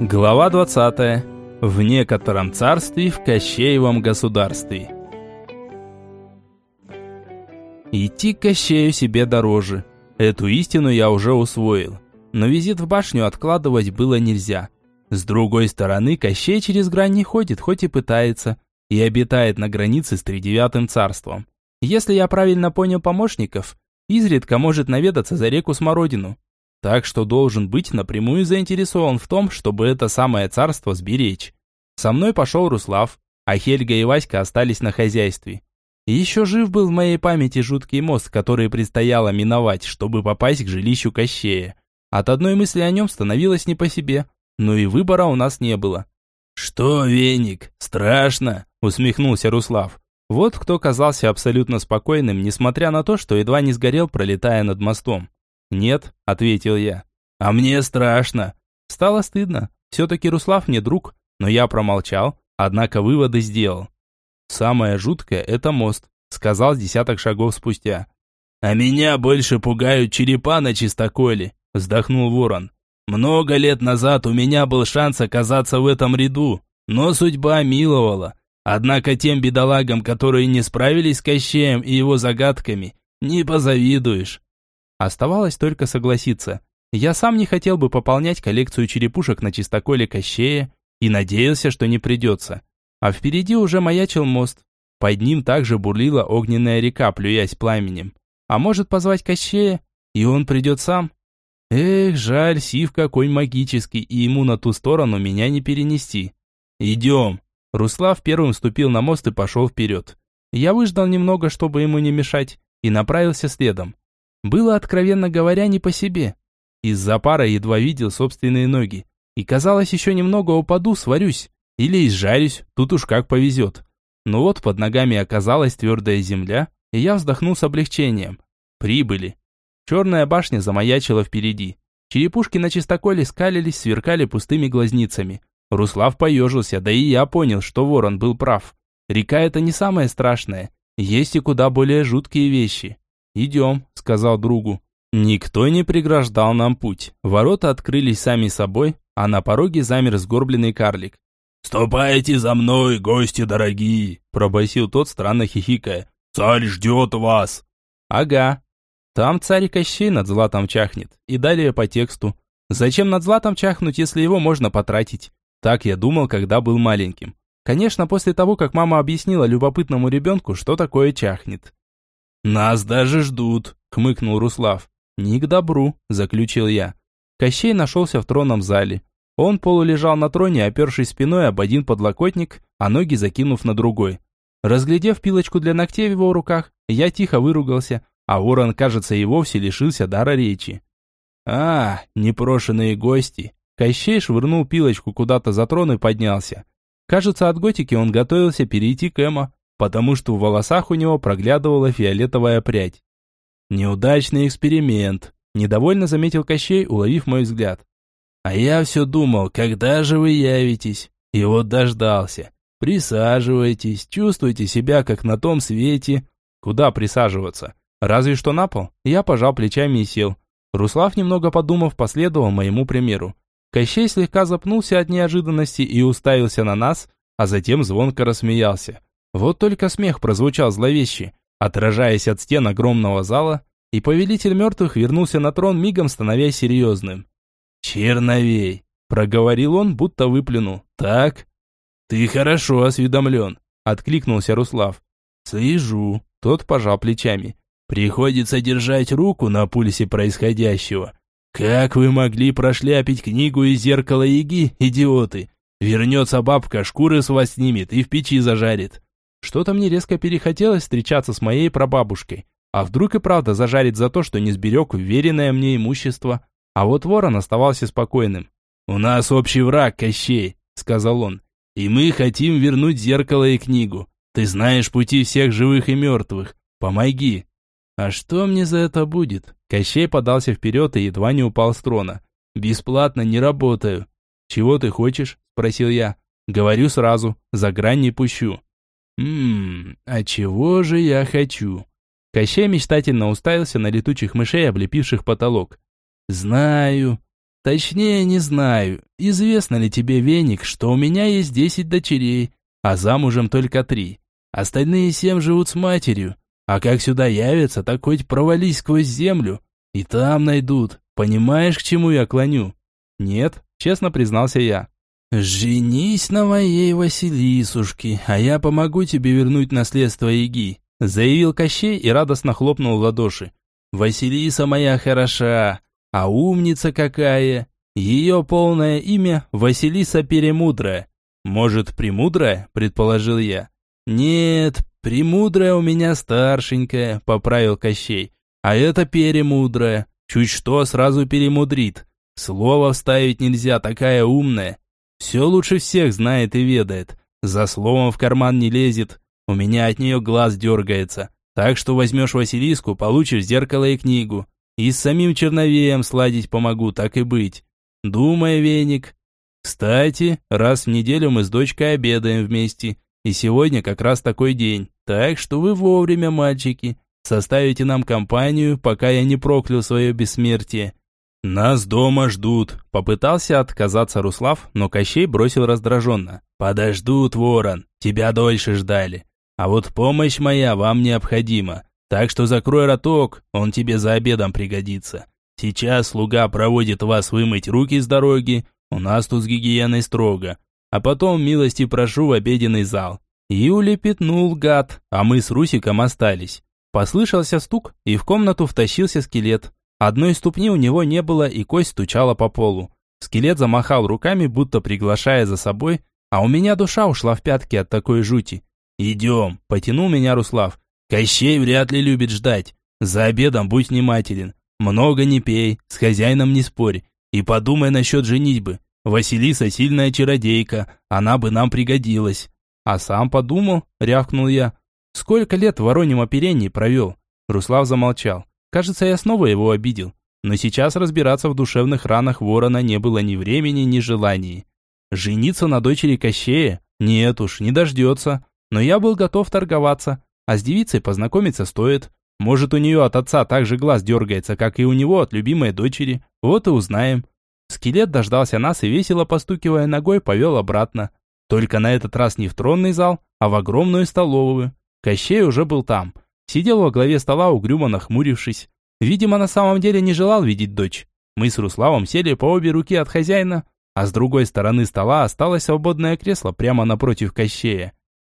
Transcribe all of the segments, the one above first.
Глава 20. В некотором царстве в Кощеевом государстве. Идти к Кощею себе дороже. Эту истину я уже усвоил. Но визит в башню откладывать было нельзя. С другой стороны, Кощей через грань не ходит, хоть и пытается, и обитает на границе с Тридевятым царством. Если я правильно понял помощников, изредка может наведаться за реку Смородину, так что должен быть напрямую заинтересован в том, чтобы это самое царство сберечь. Со мной пошел Руслав, а Хельга и Васька остались на хозяйстве. Еще жив был в моей памяти жуткий мост, который предстояло миновать, чтобы попасть к жилищу Кощея. От одной мысли о нем становилось не по себе, но и выбора у нас не было. «Что, веник, страшно?» – усмехнулся Руслав. Вот кто казался абсолютно спокойным, несмотря на то, что едва не сгорел, пролетая над мостом. «Нет», — ответил я. «А мне страшно». Стало стыдно. Все-таки Руслав мне друг, но я промолчал, однако выводы сделал. «Самое жуткое — это мост», — сказал десяток шагов спустя. «А меня больше пугают черепа на чистоколе», — вздохнул ворон. «Много лет назад у меня был шанс оказаться в этом ряду, но судьба миловала. Однако тем бедолагам, которые не справились с Кощеем и его загадками, не позавидуешь. Оставалось только согласиться. Я сам не хотел бы пополнять коллекцию черепушек на чистоколе Кощея и надеялся, что не придется. А впереди уже маячил мост. Под ним также бурлила огненная река, плюясь пламенем. А может позвать Кощея, и он придет сам? Эх, жаль, Сив какой магический, и ему на ту сторону меня не перенести. Идем. Руслав первым ступил на мост и пошел вперед. Я выждал немного, чтобы ему не мешать, и направился следом. Было, откровенно говоря, не по себе. Из-за пара едва видел собственные ноги. И казалось, еще немного упаду, сварюсь. Или изжарюсь, тут уж как повезет. Но вот под ногами оказалась твердая земля, и я вздохнул с облегчением. Прибыли. Черная башня замаячила впереди. Черепушки на чистоколе скалились, сверкали пустыми глазницами. Руслав поежился, да и я понял, что ворон был прав. Река это не самое страшное. Есть и куда более жуткие вещи. «Идем», — сказал другу. Никто не преграждал нам путь. Ворота открылись сами собой, а на пороге замер сгорбленный карлик. «Ступайте за мной, гости дорогие!» – пробасил тот, странно хихикая. «Царь ждет вас!» «Ага. Там царь Кощей над златом чахнет. И далее по тексту. Зачем над златом чахнуть, если его можно потратить? Так я думал, когда был маленьким. Конечно, после того, как мама объяснила любопытному ребенку, что такое чахнет. «Нас даже ждут», — хмыкнул Руслав. «Не к добру», — заключил я. Кощей нашелся в тронном зале. Он полулежал на троне, опершись спиной об один подлокотник, а ноги закинув на другой. Разглядев пилочку для ногтей в его руках, я тихо выругался, а ворон, кажется, и вовсе лишился дара речи. «А, непрошенные гости!» Кощей швырнул пилочку куда-то за трон и поднялся. Кажется, от готики он готовился перейти к Эмо, потому что в волосах у него проглядывала фиолетовая прядь. «Неудачный эксперимент», – недовольно заметил Кощей, уловив мой взгляд. «А я все думал, когда же вы явитесь?» И вот дождался. «Присаживайтесь, чувствуйте себя, как на том свете». «Куда присаживаться? Разве что на пол?» Я пожал плечами и сел. Руслав, немного подумав, последовал моему примеру. Кощей слегка запнулся от неожиданности и уставился на нас, а затем звонко рассмеялся. Вот только смех прозвучал зловеще, отражаясь от стен огромного зала, и повелитель мертвых вернулся на трон, мигом становясь серьезным. «Черновей!» – проговорил он, будто выплюнул. «Так?» «Ты хорошо осведомлен», – откликнулся Руслав. «Слежу», – тот пожал плечами. «Приходится держать руку на пульсе происходящего. Как вы могли прошляпить книгу из зеркала Яги, идиоты? Вернется бабка, шкуры с вас снимет и в печи зажарит. Что-то мне резко перехотелось встречаться с моей прабабушкой. А вдруг и правда зажарит за то, что не сберег уверенное мне имущество? А вот ворон оставался спокойным. «У нас общий враг, Кощей», — сказал он. «И мы хотим вернуть зеркало и книгу. Ты знаешь пути всех живых и мертвых. Помоги». «А что мне за это будет?» Кощей подался вперед и едва не упал с трона. «Бесплатно не работаю». «Чего ты хочешь?» – спросил я. «Говорю сразу, за грань не пущу». «Ммм, а чего же я хочу?» Кощей мечтательно уставился на летучих мышей, облепивших потолок. «Знаю. Точнее, не знаю, известно ли тебе, Веник, что у меня есть десять дочерей, а замужем только три. Остальные семь живут с матерью. А как сюда явятся, так хоть провались сквозь землю. И там найдут. Понимаешь, к чему я клоню? Нет, честно признался я. «Женись на моей Василисушке, а я помогу тебе вернуть наследство Иги», заявил Кощей и радостно хлопнул в ладоши. «Василиса моя хороша, а умница какая! Ее полное имя Василиса Перемудрая. Может, Премудрая?» – предположил я. «Нет, Премудрая у меня старшенькая», – поправил Кощей. «А это Перемудрая. Чуть что сразу перемудрит. Слово вставить нельзя, такая умная. Все лучше всех знает и ведает. За словом в карман не лезет. У меня от нее глаз дергается. Так что возьмешь Василиску, получишь зеркало и книгу. И с самим черновеем сладить помогу, так и быть. Думай, веник. Кстати, раз в неделю мы с дочкой обедаем вместе. И сегодня как раз такой день. Так что вы вовремя, мальчики. Составите нам компанию, пока я не проклял свое бессмертие. «Нас дома ждут», – попытался отказаться Руслав, но Кощей бросил раздраженно. «Подождут, ворон, тебя дольше ждали. А вот помощь моя вам необходима, так что закрой роток, он тебе за обедом пригодится. Сейчас слуга проводит вас вымыть руки с дороги, у нас тут с гигиеной строго. А потом милости прошу в обеденный зал». Юли пятнул гад, а мы с Русиком остались. Послышался стук, и в комнату втащился скелет. Одной ступни у него не было, и кость стучала по полу. Скелет замахал руками, будто приглашая за собой, а у меня душа ушла в пятки от такой жути. «Идем», – потянул меня Руслав. «Кощей вряд ли любит ждать. За обедом будь внимателен. Много не пей, с хозяином не спорь. И подумай насчет женитьбы. Василиса сильная чародейка, она бы нам пригодилась». «А сам подумал?» – рявкнул я. «Сколько лет в вороньем оперении провел?» Руслав замолчал. Кажется, я снова его обидел. Но сейчас разбираться в душевных ранах ворона не было ни времени, ни желаний. Жениться на дочери Кощея? Нет уж, не дождется. Но я был готов торговаться. А с девицей познакомиться стоит. Может, у нее от отца так же глаз дергается, как и у него от любимой дочери. Вот и узнаем. Скелет дождался нас и, весело постукивая ногой, повел обратно. Только на этот раз не в тронный зал, а в огромную столовую. Кощей уже был там – Сидел во главе стола, угрюмо нахмурившись. Видимо, на самом деле не желал видеть дочь. Мы с Руславом сели по обе руки от хозяина, а с другой стороны стола осталось свободное кресло прямо напротив Кощея.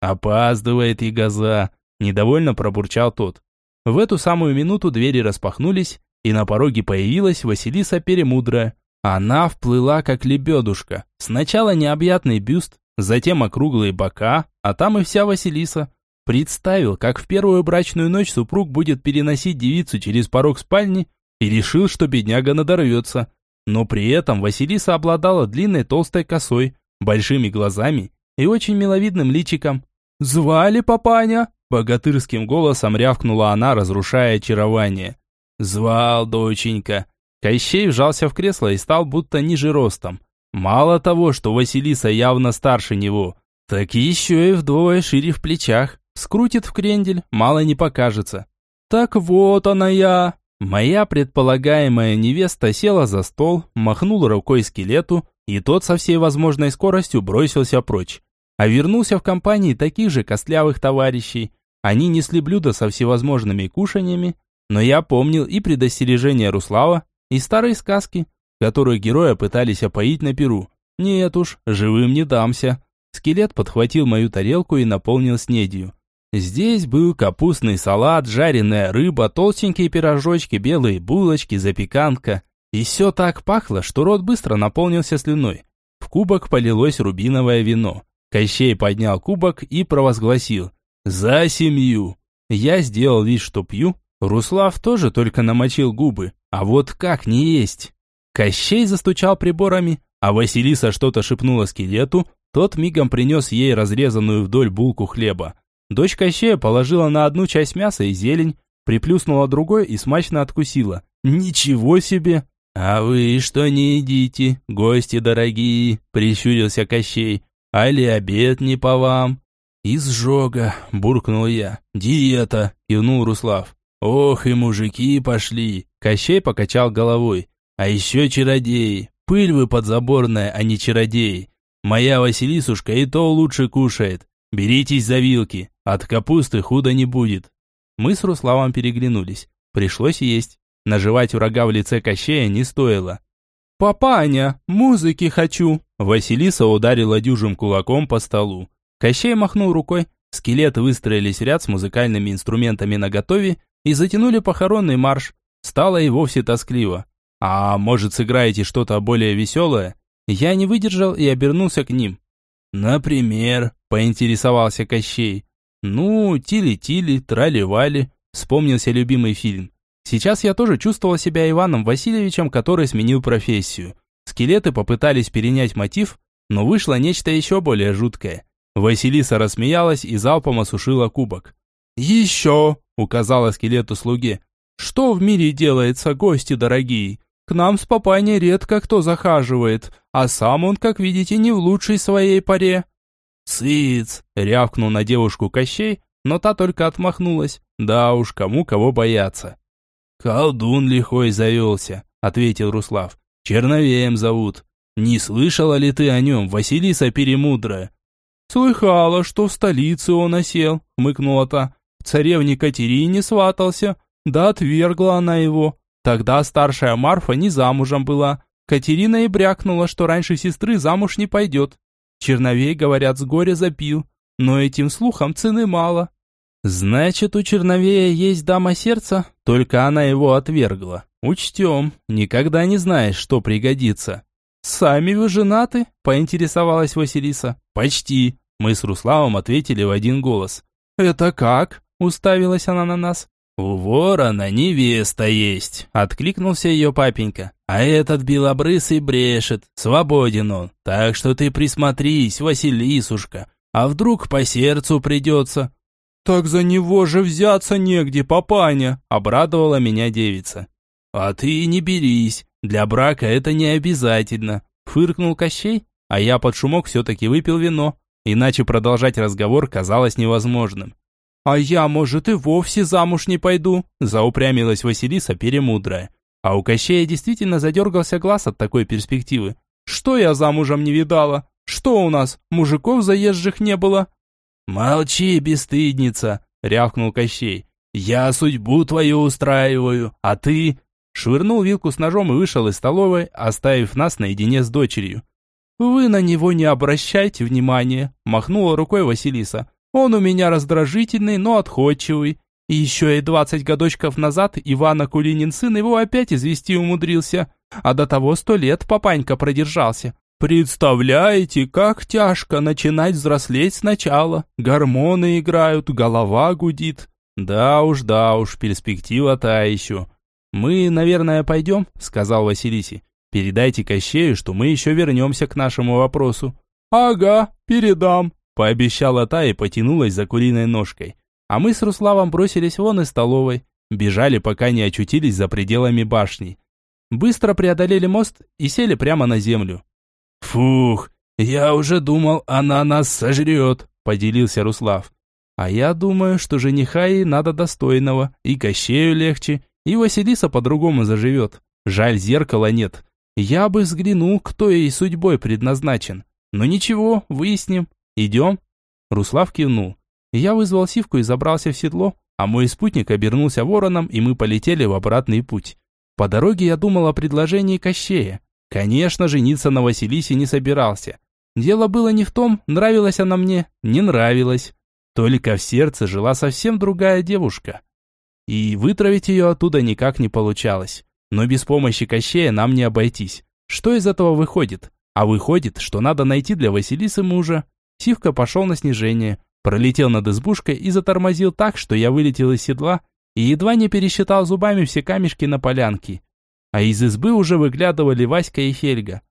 «Опаздывает и газа!» – недовольно пробурчал тот. В эту самую минуту двери распахнулись, и на пороге появилась Василиса Перемудрая. Она вплыла как лебедушка. Сначала необъятный бюст, затем округлые бока, а там и вся Василиса. Представил, как в первую брачную ночь супруг будет переносить девицу через порог спальни и решил, что бедняга надорвется. Но при этом Василиса обладала длинной толстой косой, большими глазами и очень миловидным личиком. «Звали папаня?» – богатырским голосом рявкнула она, разрушая очарование. «Звал, доченька». Кощей вжался в кресло и стал будто ниже ростом. Мало того, что Василиса явно старше него, так еще и вдвое шире в плечах. Скрутит в крендель, мало не покажется. Так вот она я. Моя предполагаемая невеста села за стол, махнула рукой скелету, и тот со всей возможной скоростью бросился прочь. А вернулся в компании таких же костлявых товарищей. Они несли блюда со всевозможными кушаньями, но я помнил и предостережение Руслава, и старые сказки, которые героя пытались опоить на перу. Нет уж, живым не дамся. Скелет подхватил мою тарелку и наполнил снедью. Здесь был капустный салат, жареная рыба, толстенькие пирожочки, белые булочки, запеканка. И все так пахло, что рот быстро наполнился слюной. В кубок полилось рубиновое вино. Кощей поднял кубок и провозгласил «За семью!». Я сделал вид, что пью. Руслав тоже только намочил губы. А вот как не есть? Кощей застучал приборами, а Василиса что-то шепнула скелету, тот мигом принес ей разрезанную вдоль булку хлеба. Дочь Кощея положила на одну часть мяса и зелень, приплюснула другой и смачно откусила. «Ничего себе!» «А вы что не едите, гости дорогие?» – прищурился Кощей. «Али обед не по вам?» «Изжога!» – буркнул я. «Диета!» – кивнул Руслав. «Ох и мужики пошли!» Кощей покачал головой. А еще чародеи. Пыль вы подзаборная, а не чародеи. Моя Василисушка и то лучше кушает. Беритесь за вилки, от капусты худо не будет. Мы с Руславом переглянулись. Пришлось есть. Наживать врага в лице Кощея не стоило. «Папаня, музыки хочу!» Василиса ударила дюжим кулаком по столу. Кощей махнул рукой. Скелеты выстроились в ряд с музыкальными инструментами наготове и затянули похоронный марш. Стало и вовсе тоскливо. «А может, сыграете что-то более веселое?» Я не выдержал и обернулся к ним. «Например?» – поинтересовался Кощей. «Ну, тили-тили, трали-вали», – вспомнился любимый фильм. Сейчас я тоже чувствовал себя Иваном Васильевичем, который сменил профессию. Скелеты попытались перенять мотив, но вышло нечто еще более жуткое. Василиса рассмеялась и залпом осушила кубок. «Еще!» – указала скелету слуге. «Что в мире делается, гости дорогие? К нам с папаней редко кто захаживает, а сам он, как видите, не в лучшей своей паре». «Цыц!» – рявкнул на девушку Кощей, но та только отмахнулась. Да уж, кому кого бояться. «Колдун лихой завелся», – ответил Руслав. «Черновеем зовут. Не слышала ли ты о нем, Василиса Перемудрая?» «Слыхала, что в столице он осел», – хмыкнула та. «В царевне Катерине сватался, да отвергла она его. Тогда старшая Марфа не замужем была. Катерина и брякнула, что раньше сестры замуж не пойдет. Черновей, говорят, с горя запил, но этим слухам цены мало. Значит, у Черновея есть дама сердца, только она его отвергла. Учтем, никогда не знаешь, что пригодится. «Сами вы женаты?» – поинтересовалась Василиса. «Почти», – мы с Руславом ответили в один голос. «Это как?» – уставилась она на нас. «У ворона невеста есть», – откликнулся ее папенька. «А этот белобрысый брешет, свободен он, так что ты присмотрись, Василисушка, а вдруг по сердцу придется». «Так за него же взяться негде, папаня», – обрадовала меня девица. «А ты не берись, для брака это не обязательно», – фыркнул Кощей, а я под шумок все-таки выпил вино, иначе продолжать разговор казалось невозможным. «А я, может, и вовсе замуж не пойду», – заупрямилась Василиса перемудрая. А у Кощея действительно задергался глаз от такой перспективы. «Что я замужем не видала? Что у нас, мужиков заезжих не было?» «Молчи, бесстыдница!» – рявкнул Кощей. «Я судьбу твою устраиваю, а ты...» Швырнул вилку с ножом и вышел из столовой, оставив нас наедине с дочерью. «Вы на него не обращайте внимания», – махнула рукой Василиса. Он у меня раздражительный, но отходчивый. И еще и двадцать годочков назад Ивана Кулинин сын его опять извести умудрился. А до того сто лет папанька продержался. Представляете, как тяжко начинать взрослеть сначала. Гормоны играют, голова гудит. Да уж, да уж, перспектива та еще. Мы, наверное, пойдем, сказал Василиси. Передайте Кощею, что мы еще вернемся к нашему вопросу. Ага, передам, Пообещала та и потянулась за куриной ножкой. А мы с Руславом бросились вон из столовой. Бежали, пока не очутились за пределами башни. Быстро преодолели мост и сели прямо на землю. «Фух, я уже думал, она нас сожрет», – поделился Руслав. «А я думаю, что жениха ей надо достойного, и Кощею легче, и Василиса по-другому заживет. Жаль, зеркала нет. Я бы взглянул, кто ей судьбой предназначен. Но ничего, выясним. «Идем?» Руслав кивнул. Я вызвал сивку и забрался в седло, а мой спутник обернулся вороном, и мы полетели в обратный путь. По дороге я думал о предложении Кощея. Конечно, жениться на Василисе не собирался. Дело было не в том, нравилась она мне, не нравилась. Только в сердце жила совсем другая девушка. И вытравить ее оттуда никак не получалось. Но без помощи Кощея нам не обойтись. Что из этого выходит? А выходит, что надо найти для Василисы мужа. Сивка пошел на снижение, пролетел над избушкой и затормозил так, что я вылетел из седла и едва не пересчитал зубами все камешки на полянке. А из избы уже выглядывали Васька и Хельга.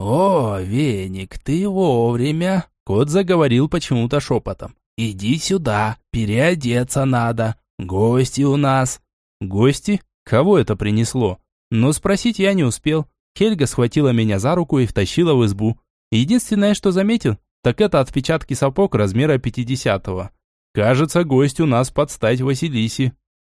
«О, Веник, ты вовремя!» Кот заговорил почему-то шепотом. «Иди сюда, переодеться надо. Гости у нас». «Гости? Кого это принесло?» Но спросить я не успел. Хельга схватила меня за руку и втащила в избу. Единственное, что заметил, так это отпечатки сапог размера 50-го. Кажется, гость у нас под стать Василиси.